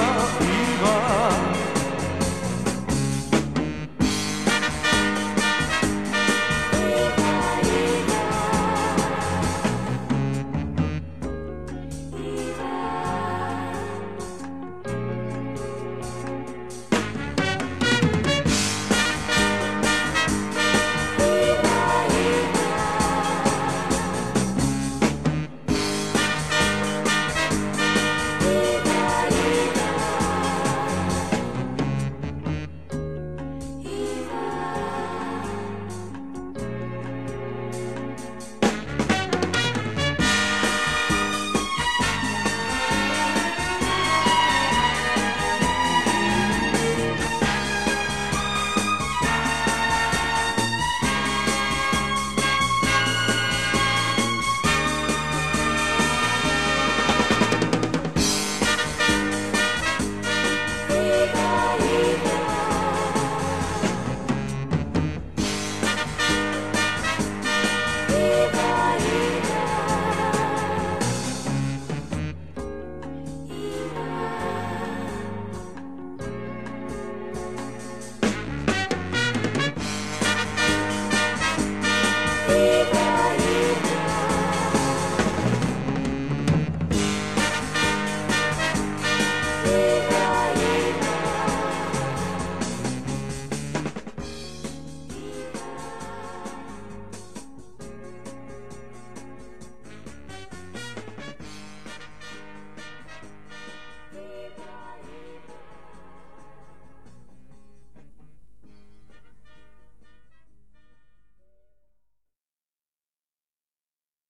river